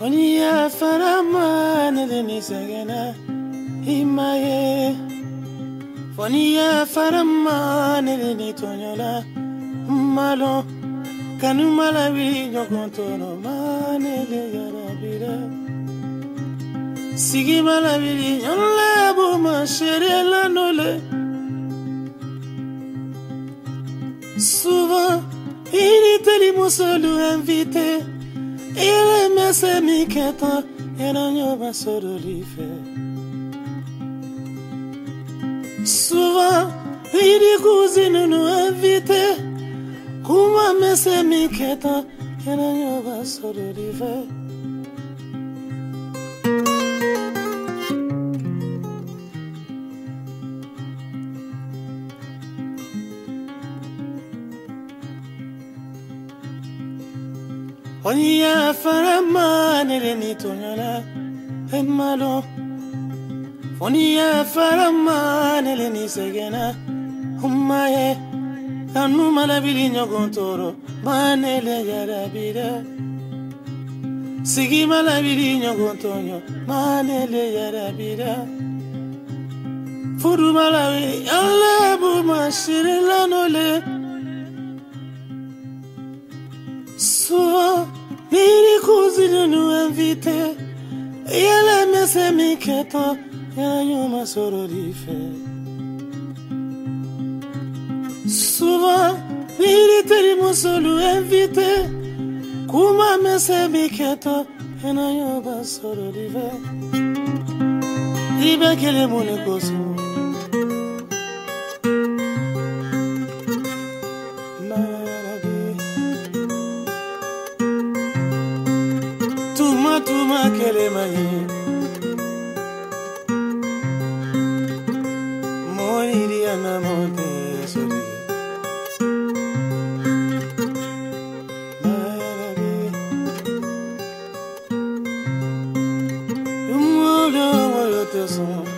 Onia farama nilini sagana himaye. Fonia farama nilini tonyola malo. Kanu malawi nyokontono manele yarabira. Sigi malawi nyola bu ma chérie la nole. Souvent il était les musolu invité Il me se mi keta Era nyoba sorolife Souvent Il cousine nous invité Kuma me se mi keta Era nyoba sorolife Onya Onia faramane le nitoñola es malo. Onia faramane le ni segena umaye. Anu malabiliño contoro mane le yarabira. Sigi malabiliño contoño mane le yarabira. Furu malawi alabu mashiri lanole. Souvent, Nini cousine nous invite Yala mese miketo Yanyo sororife Souvent, Nini teri musolu invite Kuma mese miketo Yanyo sororife Ibe kele mune kosu tuma tuma kelema ye. Moriria na motesori Tesoro